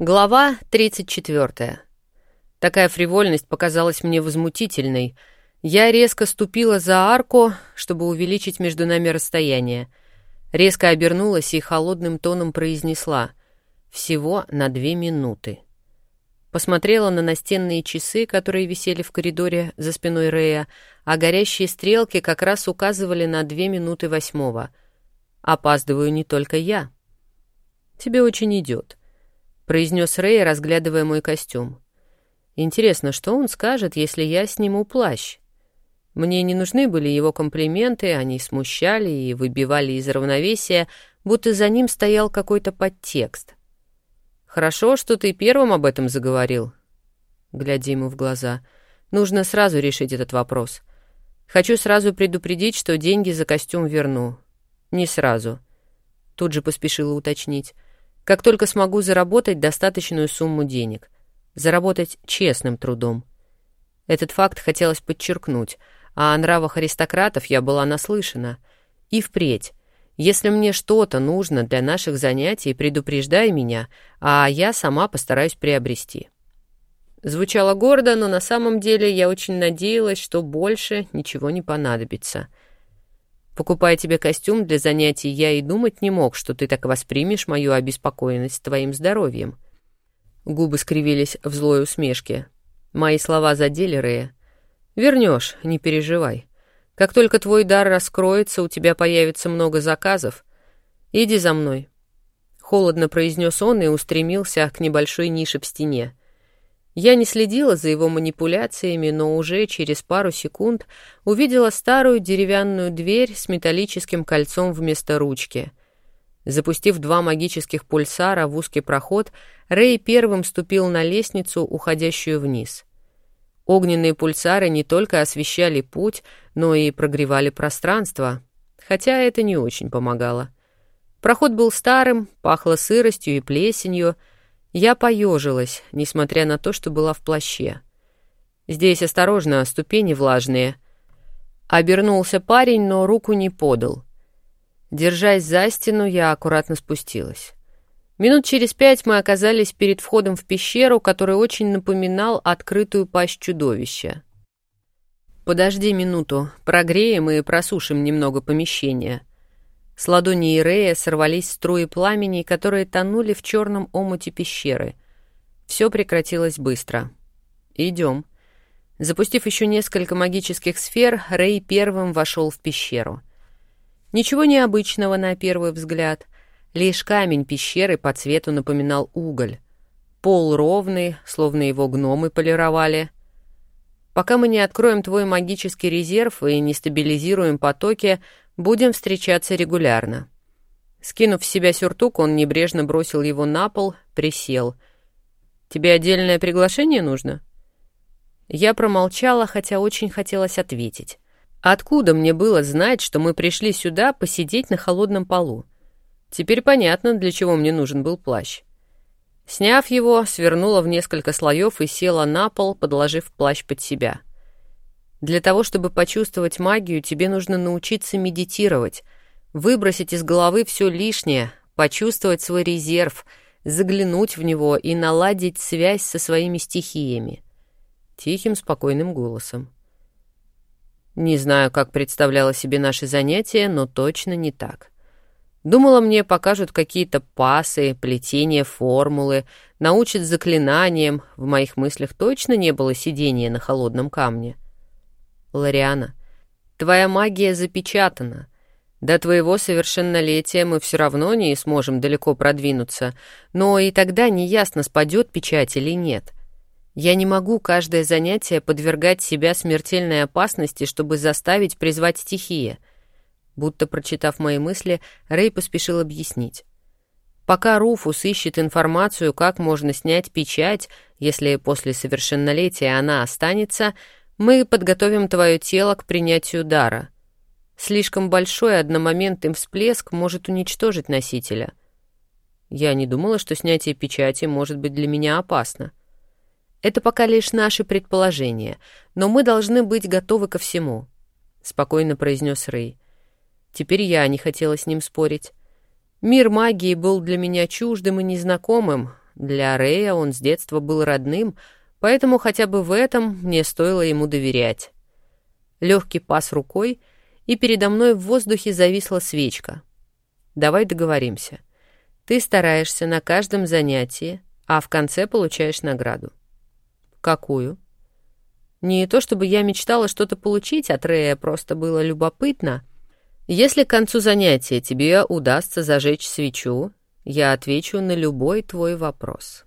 Глава 34. Такая фривольность показалась мне возмутительной. Я резко ступила за арку, чтобы увеличить между нами расстояние. Резко обернулась и холодным тоном произнесла «Всего на две минуты». Посмотрела на настенные часы, которые висели в коридоре за спиной Рея, а горящие стрелки как раз указывали на две минуты восьмого. Опаздываю не только я. «Тебе очень идет», — произнес Рэй, разглядывая мой костюм. «Интересно, что он скажет, если я сниму плащ?» Мне не нужны были его комплименты, они смущали и выбивали из равновесия, будто за ним стоял какой-то подтекст. «Хорошо, что ты первым об этом заговорил», — глядя ему в глаза. «Нужно сразу решить этот вопрос. Хочу сразу предупредить, что деньги за костюм верну. Не сразу». Тут же поспешила уточнить. Как только смогу заработать достаточную сумму денег. Заработать честным трудом. Этот факт хотелось подчеркнуть, а о нравах аристократов я была наслышана. И впредь. Если мне что-то нужно для наших занятий, предупреждай меня, а я сама постараюсь приобрести. Звучало гордо, но на самом деле я очень надеялась, что больше ничего не понадобится — Покупая тебе костюм для занятий, я и думать не мог, что ты так воспримешь мою обеспокоенность твоим здоровьем». Губы скривились в злой усмешке. Мои слова задели Рея. «Вернешь, не переживай. Как только твой дар раскроется, у тебя появится много заказов. Иди за мной». Холодно произнес он и устремился к небольшой нише в стене. Я не следила за его манипуляциями, но уже через пару секунд увидела старую деревянную дверь с металлическим кольцом вместо ручки. Запустив два магических пульсара в узкий проход, Рэй первым ступил на лестницу, уходящую вниз. Огненные пульсары не только освещали путь, но и прогревали пространство, хотя это не очень помогало. Проход был старым, пахло сыростью и плесенью — я поежилась, несмотря на то, что была в плаще. Здесь осторожно, ступени влажные. Обернулся парень, но руку не подал. Держась за стену, я аккуратно спустилась. Минут через пять мы оказались перед входом в пещеру, который очень напоминал открытую пасть чудовища. «Подожди минуту, прогреем и просушим немного помещения», с ладони Ирея сорвались струи пламени, которые тонули в черном омуте пещеры. Все прекратилось быстро. «Идем». Запустив еще несколько магических сфер, Рэй первым вошел в пещеру. Ничего необычного на первый взгляд. Лишь камень пещеры по цвету напоминал уголь. Пол ровный, словно его гномы полировали. Пока мы не откроем твой магический резерв и не стабилизируем потоки, Будем встречаться регулярно». Скинув с себя сюртук, он небрежно бросил его на пол, присел. «Тебе отдельное приглашение нужно?» Я промолчала, хотя очень хотелось ответить. Откуда мне было знать, что мы пришли сюда посидеть на холодном полу? Теперь понятно, для чего мне нужен был плащ. Сняв его, свернула в несколько слоев и села на пол, подложив плащ под себя — для того, чтобы почувствовать магию, тебе нужно научиться медитировать, выбросить из головы все лишнее, почувствовать свой резерв, заглянуть в него и наладить связь со своими стихиями. Тихим, спокойным голосом. Не знаю, как представляла себе наши занятия, но точно не так. Думала, мне покажут какие-то пасы, плетение формулы, научат заклинаниям. В моих мыслях точно не было сидения на холодном камне. Лариана, твоя магия запечатана. До твоего совершеннолетия мы все равно не сможем далеко продвинуться, но и тогда неясно, спадет печать или нет. Я не могу каждое занятие подвергать себя смертельной опасности, чтобы заставить призвать стихия. Будто прочитав мои мысли, Рэй поспешил объяснить. Пока Руфус ищет информацию, как можно снять печать, если после совершеннолетия она останется, мы подготовим твое тело к принятию дара. Слишком большой одномоментный всплеск может уничтожить носителя. Я не думала, что снятие печати может быть для меня опасно. Это пока лишь наши предположения, но мы должны быть готовы ко всему», — спокойно произнес Рэй. Теперь я не хотела с ним спорить. Мир магии был для меня чуждым и незнакомым, Для Рэя он с детства был родным, поэтому хотя бы в этом мне стоило ему доверять. Легкий пас рукой, и передо мной в воздухе зависла свечка. «Давай договоримся. Ты стараешься на каждом занятии, а в конце получаешь награду». «Какую?» Не то чтобы я мечтала что-то получить от Рэя, просто было любопытно. Если к концу занятия тебе удастся зажечь свечу, я отвечу на любой твой вопрос.